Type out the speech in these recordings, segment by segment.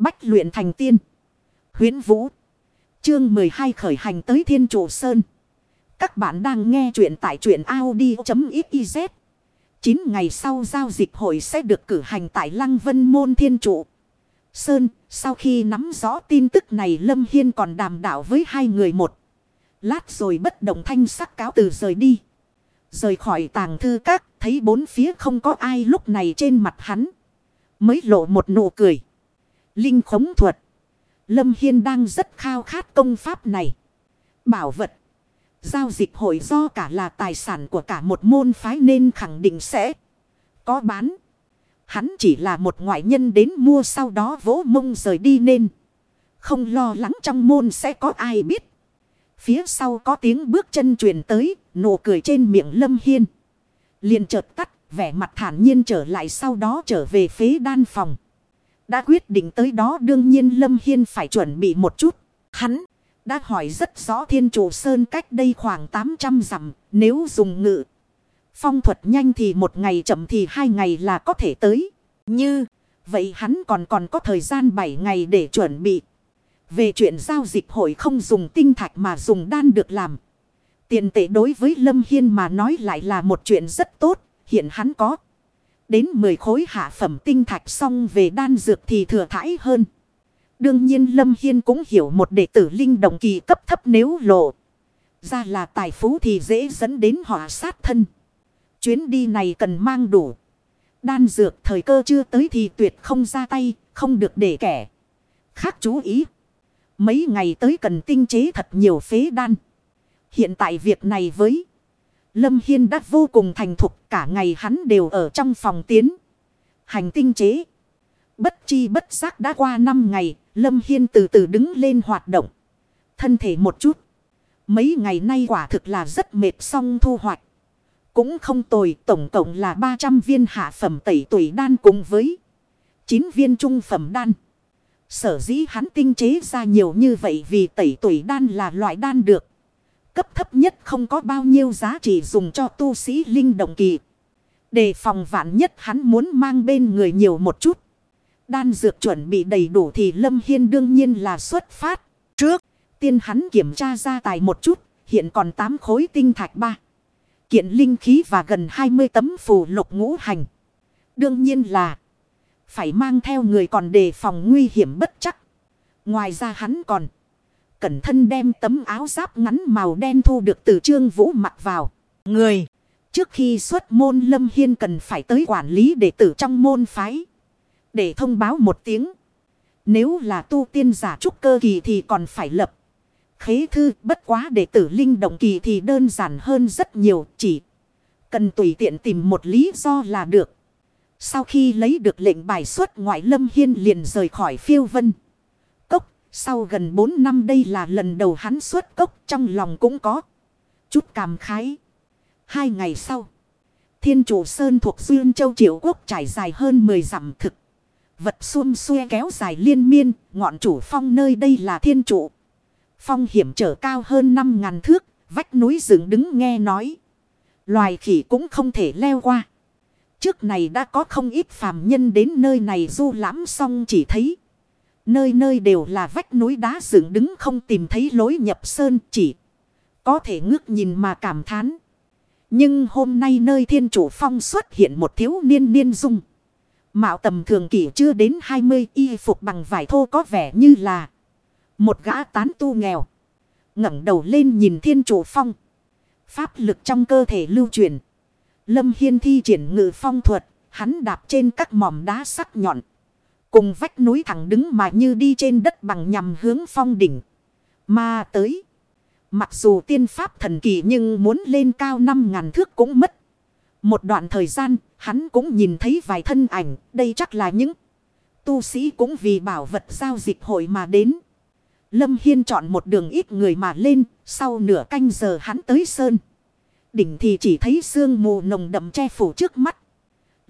Bách luyện thành tiên. Huyến Vũ. Chương 12 khởi hành tới Thiên Trụ Sơn. Các bạn đang nghe truyện tại truyện Audi.xyz. 9 ngày sau giao dịch hội sẽ được cử hành tại Lăng Vân Môn Thiên Trụ. Sơn, sau khi nắm rõ tin tức này Lâm Hiên còn đàm đạo với hai người một. Lát rồi bất động thanh sắc cáo từ rời đi. Rời khỏi tàng thư các, thấy bốn phía không có ai lúc này trên mặt hắn. Mới lộ một nụ cười. Linh khống thuật. Lâm Hiên đang rất khao khát công pháp này. Bảo vật. Giao dịch hội do cả là tài sản của cả một môn phái nên khẳng định sẽ có bán. Hắn chỉ là một ngoại nhân đến mua sau đó vỗ mông rời đi nên. Không lo lắng trong môn sẽ có ai biết. Phía sau có tiếng bước chân truyền tới, nụ cười trên miệng Lâm Hiên. liền chợt tắt, vẻ mặt thản nhiên trở lại sau đó trở về phế đan phòng. Đã quyết định tới đó đương nhiên Lâm Hiên phải chuẩn bị một chút. Hắn đã hỏi rất rõ thiên chủ sơn cách đây khoảng 800 dặm, nếu dùng ngự. Phong thuật nhanh thì một ngày, chậm thì hai ngày là có thể tới. Như vậy hắn còn còn có thời gian 7 ngày để chuẩn bị. Về chuyện giao dịch hội không dùng tinh thạch mà dùng đan được làm. Tiền tệ đối với Lâm Hiên mà nói lại là một chuyện rất tốt. Hiện hắn có. Đến 10 khối hạ phẩm tinh thạch xong về đan dược thì thừa thãi hơn. Đương nhiên Lâm Hiên cũng hiểu một đệ tử linh đồng kỳ cấp thấp nếu lộ. Ra là tài phú thì dễ dẫn đến họa sát thân. Chuyến đi này cần mang đủ. Đan dược thời cơ chưa tới thì tuyệt không ra tay, không được để kẻ. Khác chú ý. Mấy ngày tới cần tinh chế thật nhiều phế đan. Hiện tại việc này với Lâm Hiên đã vô cùng thành thục cả ngày hắn đều ở trong phòng tiến. Hành tinh chế. Bất chi bất giác đã qua 5 ngày, Lâm Hiên từ từ đứng lên hoạt động. Thân thể một chút. Mấy ngày nay quả thực là rất mệt xong thu hoạch. Cũng không tồi, tổng cộng là 300 viên hạ phẩm tẩy tuổi đan cùng với 9 viên trung phẩm đan. Sở dĩ hắn tinh chế ra nhiều như vậy vì tẩy tuổi đan là loại đan được. Cấp thấp nhất không có bao nhiêu giá trị dùng cho tu sĩ linh động kỳ. Để phòng vạn nhất hắn muốn mang bên người nhiều một chút. Đan dược chuẩn bị đầy đủ thì Lâm Hiên đương nhiên là xuất phát. Trước, tiên hắn kiểm tra ra tài một chút, hiện còn 8 khối tinh thạch ba Kiện linh khí và gần 20 tấm phù lục ngũ hành. Đương nhiên là phải mang theo người còn đề phòng nguy hiểm bất chắc. Ngoài ra hắn còn cẩn thân đem tấm áo giáp ngắn màu đen thu được từ trương vũ mặc vào. Người, trước khi xuất môn Lâm Hiên cần phải tới quản lý đệ tử trong môn phái. Để thông báo một tiếng. Nếu là tu tiên giả trúc cơ kỳ thì còn phải lập. Khế thư bất quá đệ tử linh động kỳ thì đơn giản hơn rất nhiều chỉ. Cần tùy tiện tìm một lý do là được. Sau khi lấy được lệnh bài xuất ngoại Lâm Hiên liền rời khỏi phiêu vân. Sau gần 4 năm đây là lần đầu hắn xuất cốc, trong lòng cũng có. Chút cảm khái. Hai ngày sau. Thiên chủ Sơn thuộc Duyên Châu Triệu Quốc trải dài hơn 10 dặm thực. Vật xuông xuê kéo dài liên miên. Ngọn chủ phong nơi đây là thiên chủ. Phong hiểm trở cao hơn 5.000 thước. Vách núi dựng đứng nghe nói. Loài khỉ cũng không thể leo qua. Trước này đã có không ít phàm nhân đến nơi này du lãm xong chỉ thấy. Nơi nơi đều là vách núi đá dựng đứng không tìm thấy lối nhập sơn chỉ. Có thể ngước nhìn mà cảm thán. Nhưng hôm nay nơi thiên chủ phong xuất hiện một thiếu niên niên dung. Mạo tầm thường kỷ chưa đến 20 y phục bằng vải thô có vẻ như là một gã tán tu nghèo. ngẩng đầu lên nhìn thiên chủ phong. Pháp lực trong cơ thể lưu truyền. Lâm Hiên thi triển ngự phong thuật. Hắn đạp trên các mỏm đá sắc nhọn. Cùng vách núi thẳng đứng mà như đi trên đất bằng nhằm hướng phong đỉnh. Mà tới. Mặc dù tiên pháp thần kỳ nhưng muốn lên cao năm ngàn thước cũng mất. Một đoạn thời gian, hắn cũng nhìn thấy vài thân ảnh, đây chắc là những tu sĩ cũng vì bảo vật giao dịch hội mà đến. Lâm Hiên chọn một đường ít người mà lên, sau nửa canh giờ hắn tới sơn. Đỉnh thì chỉ thấy sương mù nồng đậm che phủ trước mắt.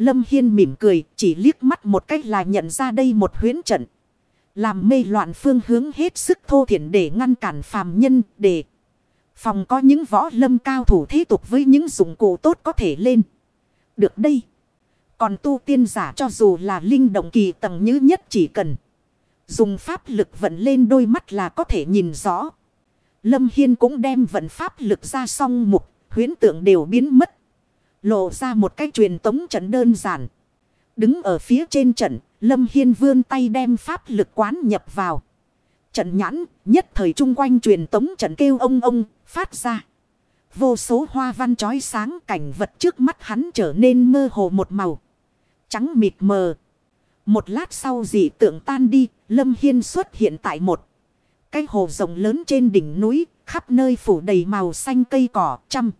Lâm Hiên mỉm cười, chỉ liếc mắt một cách là nhận ra đây một huyến trận. Làm mê loạn phương hướng hết sức thô thiển để ngăn cản phàm nhân, để phòng có những võ lâm cao thủ thế tục với những dụng cụ tốt có thể lên. Được đây. Còn tu tiên giả cho dù là linh động kỳ tầng như nhất chỉ cần Dùng pháp lực vận lên đôi mắt là có thể nhìn rõ. Lâm Hiên cũng đem vận pháp lực ra song mục, huyến tượng đều biến mất. Lộ ra một cái truyền tống trận đơn giản. Đứng ở phía trên trận, Lâm Hiên vươn tay đem pháp lực quán nhập vào. Trận nhãn, nhất thời chung quanh truyền tống trận kêu ông ông, phát ra. Vô số hoa văn trói sáng cảnh vật trước mắt hắn trở nên mơ hồ một màu. Trắng mịt mờ. Một lát sau dị tượng tan đi, Lâm Hiên xuất hiện tại một cái hồ rộng lớn trên đỉnh núi, khắp nơi phủ đầy màu xanh cây cỏ trăm.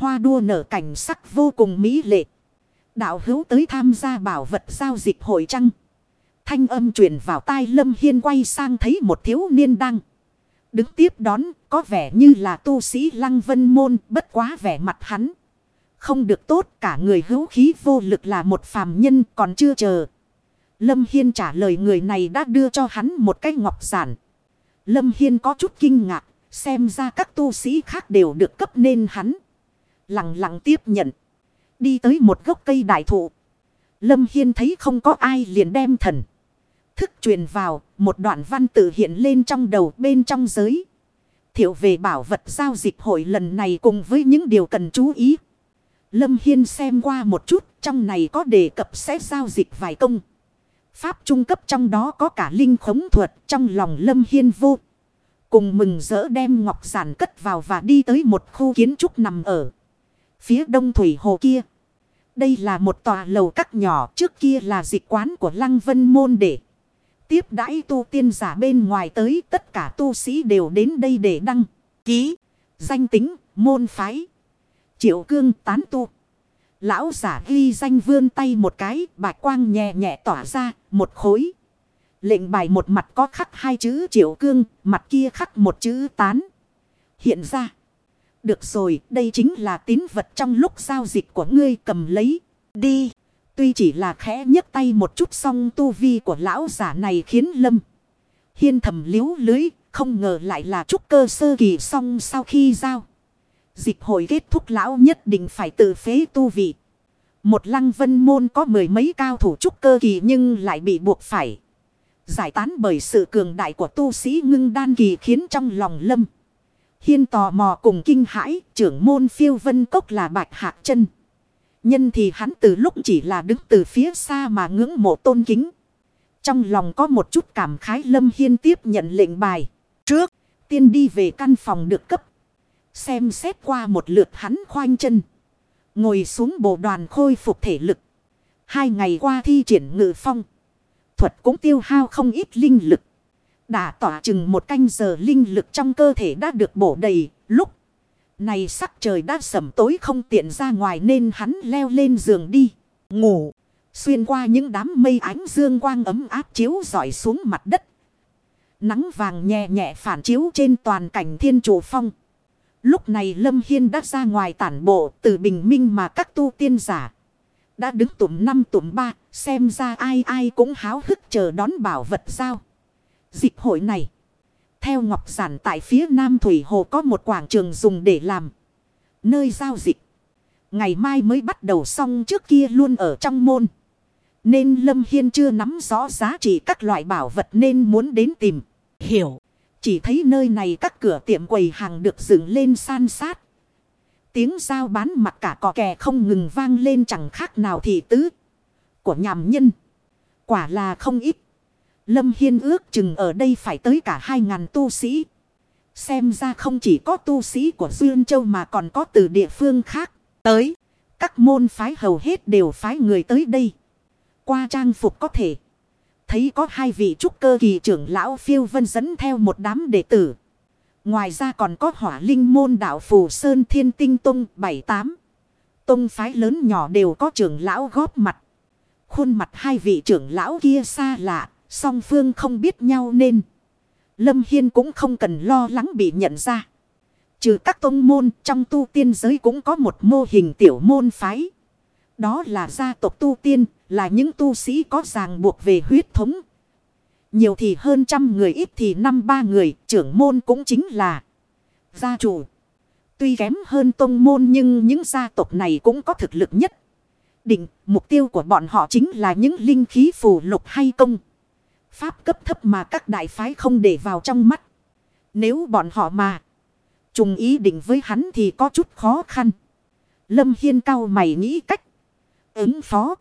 Hoa đua nở cảnh sắc vô cùng mỹ lệ. Đạo hữu tới tham gia bảo vật giao dịch hội trăng. Thanh âm truyền vào tai Lâm Hiên quay sang thấy một thiếu niên đang. Đứng tiếp đón có vẻ như là tu sĩ lăng vân môn bất quá vẻ mặt hắn. Không được tốt cả người hữu khí vô lực là một phàm nhân còn chưa chờ. Lâm Hiên trả lời người này đã đưa cho hắn một cái ngọc giản. Lâm Hiên có chút kinh ngạc, xem ra các tu sĩ khác đều được cấp nên hắn. Lặng lặng tiếp nhận. Đi tới một gốc cây đại thụ. Lâm Hiên thấy không có ai liền đem thần. Thức truyền vào, một đoạn văn tự hiện lên trong đầu bên trong giới. Thiệu về bảo vật giao dịch hội lần này cùng với những điều cần chú ý. Lâm Hiên xem qua một chút, trong này có đề cập sẽ giao dịch vài công. Pháp trung cấp trong đó có cả linh khống thuật trong lòng Lâm Hiên vô. Cùng mừng rỡ đem ngọc giản cất vào và đi tới một khu kiến trúc nằm ở phía đông thủy hồ kia. Đây là một tòa lầu các nhỏ trước kia là dịch quán của Lăng Vân Môn để tiếp đãi tu tiên giả bên ngoài tới tất cả tu sĩ đều đến đây để đăng ký danh tính môn phái. Triệu cương tán tu. Lão giả ghi danh vươn tay một cái, bạch quang nhẹ nhẹ tỏa ra, một khối. Lệnh bài một mặt có khắc hai chữ triệu cương, mặt kia khắc một chữ tán. Hiện ra. Được rồi, đây chính là tín vật trong lúc giao dịch của ngươi cầm lấy. Đi. Tuy chỉ là khẽ nhấc tay một chút song tu vi của lão giả này khiến lâm. Hiên thầm liếu lưới, không ngờ lại là trúc cơ sơ kỳ song sau khi giao. Dịch hồi kết thúc lão nhất định phải tự phế tu vị. Một lăng vân môn có mười mấy cao thủ trúc cơ kỳ nhưng lại bị buộc phải. Giải tán bởi sự cường đại của tu sĩ ngưng đan kỳ khiến trong lòng lâm. Hiên tò mò cùng kinh hãi, trưởng môn phiêu vân cốc là bạch hạc chân. Nhân thì hắn từ lúc chỉ là đứng từ phía xa mà ngưỡng mộ tôn kính. Trong lòng có một chút cảm khái lâm hiên tiếp nhận lệnh bài. Trước, tiên đi về căn phòng được cấp. Xem xét qua một lượt hắn khoanh chân. Ngồi xuống bộ đoàn khôi phục thể lực. Hai ngày qua thi triển ngự phong. Thuật cũng tiêu hao không ít linh lực. Đã tỏa chừng một canh giờ linh lực trong cơ thể đã được bổ đầy. Lúc này sắc trời đã sẩm tối không tiện ra ngoài nên hắn leo lên giường đi. Ngủ. Xuyên qua những đám mây ánh dương quang ấm áp chiếu dọi xuống mặt đất. Nắng vàng nhẹ nhẹ phản chiếu trên toàn cảnh thiên chủ phong. Lúc này Lâm Hiên đã ra ngoài tản bộ từ bình minh mà các tu tiên giả. Đã đứng tụm năm tụm ba, xem ra ai ai cũng háo hức chờ đón bảo vật sao. Dịch hội này. Theo Ngọc Giản tại phía Nam Thủy Hồ có một quảng trường dùng để làm. Nơi giao dịch. Ngày mai mới bắt đầu xong trước kia luôn ở trong môn. Nên Lâm Hiên chưa nắm rõ giá trị các loại bảo vật nên muốn đến tìm. Hiểu. Chỉ thấy nơi này các cửa tiệm quầy hàng được dựng lên san sát. Tiếng giao bán mặt cả cò kè không ngừng vang lên chẳng khác nào thị tứ. Của nhàm nhân. Quả là không ít. Lâm Hiên ước chừng ở đây phải tới cả hai ngàn tu sĩ. Xem ra không chỉ có tu sĩ của Duyên Châu mà còn có từ địa phương khác. Tới. Các môn phái hầu hết đều phái người tới đây. Qua trang phục có thể thấy có hai vị trúc cơ kỳ trưởng lão phiêu vân dẫn theo một đám đệ tử. Ngoài ra còn có hỏa linh môn đạo phù Sơn Thiên Tinh Tông bảy tám Tông phái lớn nhỏ đều có trưởng lão góp mặt. Khuôn mặt hai vị trưởng lão kia xa lạ, song phương không biết nhau nên. Lâm Hiên cũng không cần lo lắng bị nhận ra. Trừ các tông môn trong tu tiên giới cũng có một mô hình tiểu môn phái. Đó là gia tộc tu tiên, là những tu sĩ có ràng buộc về huyết thống. Nhiều thì hơn trăm người ít thì năm ba người, trưởng môn cũng chính là gia chủ. Tuy kém hơn tông môn nhưng những gia tộc này cũng có thực lực nhất. Định, mục tiêu của bọn họ chính là những linh khí phù lục hay công. Pháp cấp thấp mà các đại phái không để vào trong mắt. Nếu bọn họ mà trùng ý định với hắn thì có chút khó khăn. Lâm Hiên cao mày nghĩ cách ứng phó.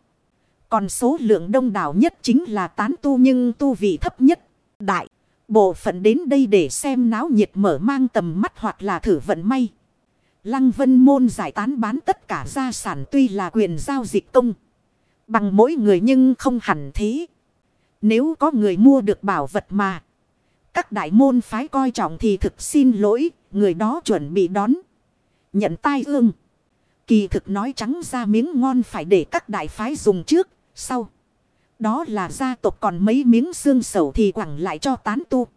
Còn số lượng đông đảo nhất chính là tán tu nhưng tu vị thấp nhất. Đại, bộ phận đến đây để xem náo nhiệt mở mang tầm mắt hoặc là thử vận may. Lăng vân môn giải tán bán tất cả gia sản tuy là quyền giao dịch công. Bằng mỗi người nhưng không hẳn thế. Nếu có người mua được bảo vật mà. Các đại môn phái coi trọng thì thực xin lỗi. Người đó chuẩn bị đón. Nhận tai ương. Kỳ thực nói trắng ra miếng ngon phải để các đại phái dùng trước. Sau. Đó là gia tộc còn mấy miếng xương sầu thì quẳng lại cho tán tu.